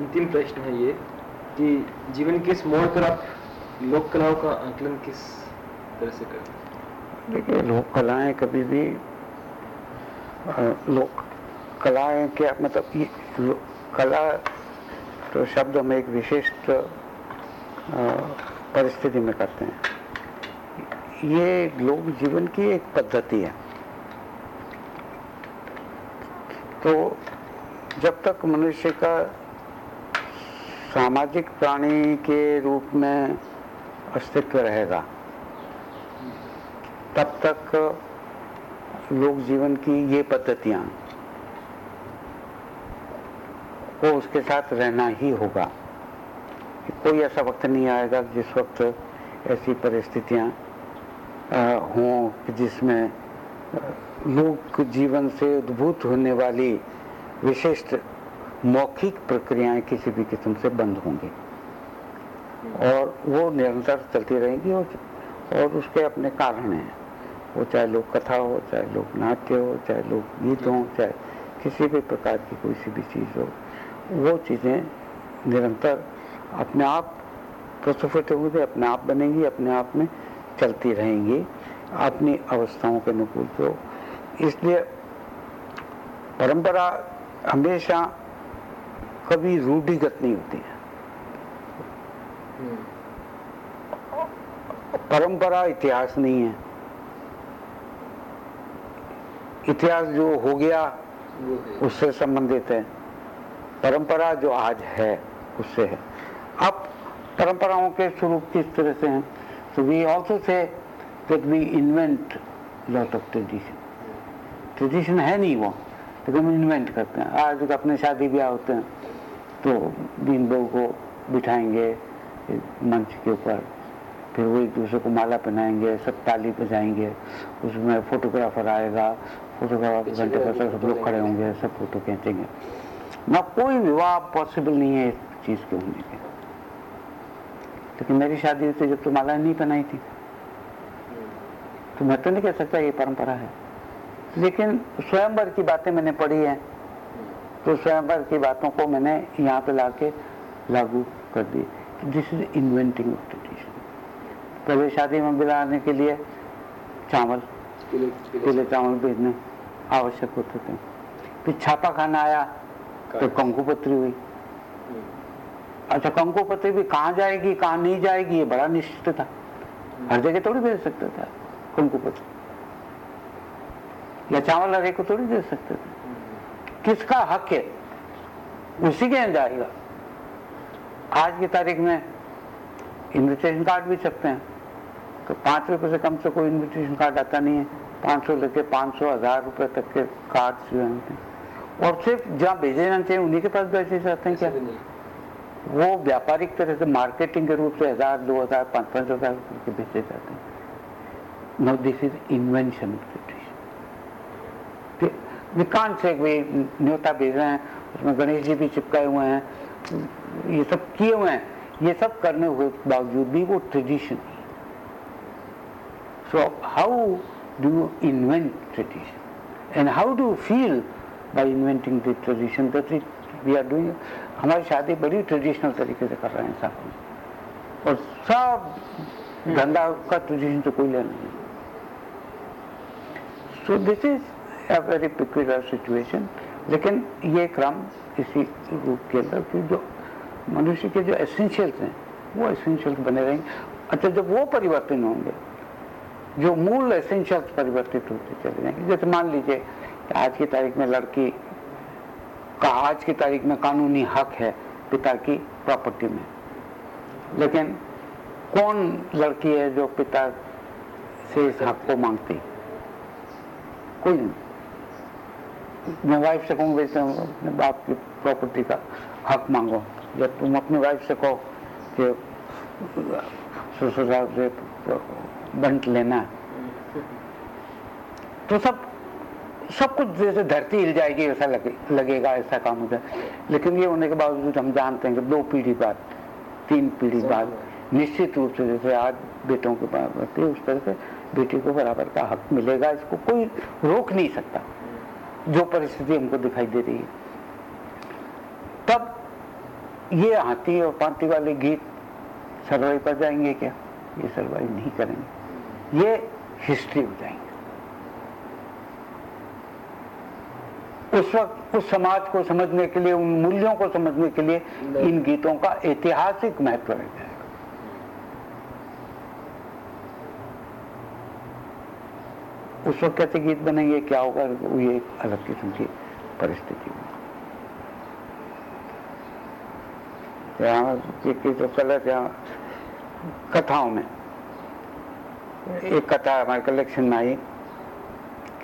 अंतिम प्रश्न है ये, कि जीवन के इस मोड़ पर आप लोक कलाओं का आकलन किस तरह से करते देखिए लोक कलाएँ कभी भी लोक कलाएँ क्या मतलब ये कला तो शब्द हम एक विशिष्ट परिस्थिति में करते हैं। ये लोक जीवन की एक पद्धति है। तो जब तक मनुष्य का सामाजिक प्राणी के रूप में अस्तित्व रहेगा। तब तक लोक जीवन की ये पद्धतियाँ को उसके साथ रहना ही होगा। कोई ऐसा वक्त नहीं आएगा जिस वक्त ऐसी परिस्थितियाँ हों जिसमें लोक जीवन से उद्भूत होने वाली विशिष्ट मौखिक प्रक्रियाएँ किसी भी किस्म से बंद होंगी। और वो निरंतर चलती रहेंगी और, और उसके अपने कारण हैं। वो चाहे लोक कथा हो चाहे लोक नाट्य हो चाहे लोक गीत हो चाहे किसी भी प्रकार की कोई सी भी चीज़ हो वो चीज़ें निरंतर अपने आप प्रस्फुटित होंगे अपने आप बनेंगी अपने आप में चलती रहेंगी अपनी अवस्थाओं के अनुकूल तो। इसलिए परंपरा हमेशा कभी रूढ़िगत नहीं होती है। परंपरा इतिहास नहीं है। इतिहास जो हो गया उससे संबंधित है। परंपरा जो आज है उससे है। अब परंपराओं के स्वरूप किस तरह से हैं? तो we also say that we invent lot of tradition tradition है नहीं वो लेकिन हम इन्वेंट करते हैं। आज अपने शादी ब्याह होते हैं। तो दिन बहू को बिठाएँगे मंच के ऊपर। फिर वो एक दूसरे को माला पहनाएँगे सब ताली बजाएँगे। उसमें फोटोग्राफर आएगा फोटोग्राफर घंटे पर सब लोग खड़े होंगे सब फ़ोटो खींचेंगे। ना कोई विवाह पॉसिबल नहीं है इस चीज़ के होने के। लेकिन मेरी शादी थी जब तो माला नहीं पहनाई थी तो मैं तो नहीं कह सकता ये परंपरा है। लेकिन स्वयंवर की बातें मैंने पढ़ी हैं। तो स्वयंवर की बातों को मैंने यहाँ पे लाके लागू कर दी। This is inventing of tradition पहले शादी में बुलाने के लिए चावल पीले चावल भेजने आवश्यक होते थे। फिर छापा खाना आया तो कंकुपत्री हुई। हम्म। अच्छा कंकुपत्री भी कहाँ जाएगी कहाँ नहीं जाएगी ये बड़ा निश्चित था। हर जगह थोड़ी भेज सकते थे कंकुपत्री या चावल हरे को थोड़ी दे सकते थे। हम्म। किसका हक है? उसी के यहाँ जाएगा आज की तारीख में इन्विटेशन कार्ड भी छपते हैं। तो पाँच रुपए से कम से कोई इन्विटेशन कार्ड आता नहीं है। पाँच सौ लेके पाँच सौ हज़ार रुपए तक के कार्ड जो हैं और सिर्फ़ जहाँ भेजे जाना चाहिए उन्हीं के पास भेजे जाते हैं क्या? वो व्यापारिक तरह से मार्केटिंग के रूप से हज़ार दो हज़ार पाँच पाँच हज़ार के भेजे जाते हैं। नो दिस इज़ इन्वेंशन विकांत से कोई न्योता भेज रहे हैं, उसमें गणेश जी भी चिपकाए हुए हैं, ये सब किए हुए हैं। ये सब करने हुए बावजूद भी वो tradition so how do you invent tradition and how do feel by inventing the tradition that we are doing हमारी शादी बड़ी ट्रेडिशनल तरीके से कर रहे हैं साथ और सब धंधा का ट्रेडिशन तो कोई लेना नहीं। So this is a very peculiar situation लेकिन ये क्रम इसी रूप के अंदर कि जो मनुष्य के जो एसेंशियल्स हैं, वो एसेंशियल्स बने रहेंगे। अच्छा जब वो परिवर्तन होंगे, जो मूल एसेंशियल्स परिवर्तित होते चले जाएँगे, जैसे मान लीजिए आज की तारीख में लड़की का, आज की तारीख में कानूनी हक है पिता की प्रॉपर्टी में। लेकिन कौन लड़की है जो पिता से इस हक को मांगती? कोई नहीं। मैं वाइफ से कहूँ वैसे अपने बाप की प्रॉपर्टी का हक मांगो। जब तुम अपनी वाइफ से कहो कि ससुराल से बंट लेना तो सब सब कुछ जैसे धरती हिल जाएगी ऐसा लगे, लगेगा ऐसा काम हो जाए। लेकिन ये होने के बावजूद हम जानते हैं कि दो पीढ़ी बाद तीन पीढ़ी बाद निश्चित रूप से जैसे आज बेटों के बराबर उस तरह से बेटी को बराबर का हक मिलेगा इसको कोई रोक नहीं सकता। जो परिस्थिति हमको दिखाई दे रही है। तब ये हाथी और पांति वाले गीत सर्वाइव कर जाएँगे क्या? ये सर्वाइव नहीं करेंगे। ये हिस्ट्री हो जाएँगे। उस वक्त उस समाज को समझने के लिए उन मूल्यों को समझने के लिए इन गीतों का ऐतिहासिक महत्व रह जाएगा उस वक्त कैसे गीत बनेंगे, क्या होगा, ये अलग किस्म की परिस्थिति यहाँ तो कलर, यहाँ कथाओं में, एक कथा हमारे कलेक्शन में आई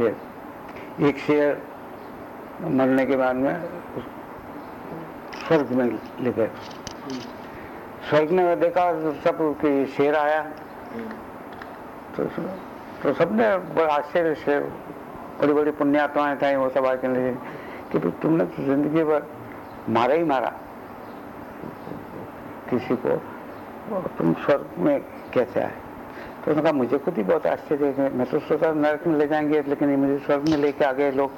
कि एक शेर मरने के बाद में स्वर्ग में ले गए। स्वर्ग में देखा सब कि शेर आया तो तो सबने बड़ा आश्चर्य से बड़ी बड़ी पुण्यात्माएँ था वो सब आके लगे कि तुमने तो ज़िंदगी भर मारा ही मारा। किसी को तुम स्वर्ग में कैसे आए? तो उन्होंने कहा, मुझे खुद ही बहुत आश्चर्य है मैं तो सोचा नरक में ले जाएँगे, लेकिन ये मुझे स्वर्ग में लेके आ गए लोग।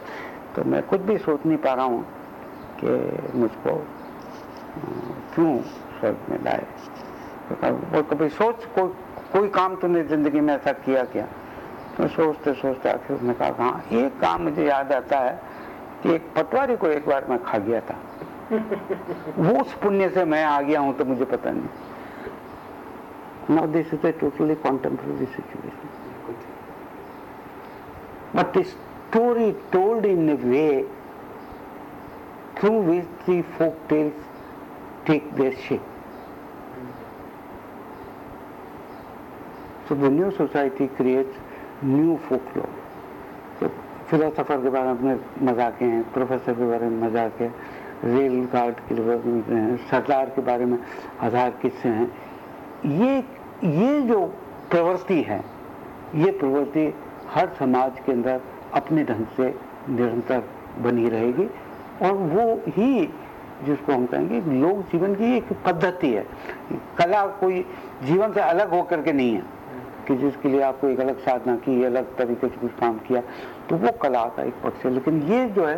तो मैं खुद भी सोच नहीं पा रहा हूँ कि मुझको क्यों स्वर्ग में लाए? तो कभी सोच, कोई कोई काम तुमने ज़िंदगी में ऐसा किया क्या? मैं सोचते सोचते आखिर उसने कहा कहा एक काम मुझे याद आता है कि एक पटवारी को एक बार मैं खा गया था। वो उस पुण्य से मैं आ गया हूँ तो मुझे पता नहीं। North is totally contemporary situation but this story told in way through which three folk tales take their shape so the new society creates new folklore. So philosopher के बारे में मज़ाक हैं, प्रोफेसर के बारे में मज़ाक है, रेल गार्ड के बारे में सरदार के बारे में आधार किस्से हैं। ये ये जो प्रवृत्ति है, ये प्रवृत्ति हर समाज के अंदर अपने ढंग से निरंतर बनी रहेगी और वो ही जिसको हम कहेंगे लोक जीवन की एक पद्धति है। कला कोई जीवन से अलग होकर के नहीं है। कि जिसके लिए आपको एक अलग साधना की अलग तरीके से कुछ काम किया तो वो कला का एक पक्ष है। लेकिन ये जो है,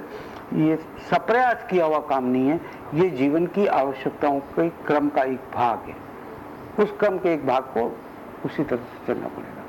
ये सप्रयास किया हुआ काम नहीं है। ये जीवन की आवश्यकताओं के क्रम का एक भाग है। उस क्रम के एक भाग को उसी तरह से चलना पड़ेगा।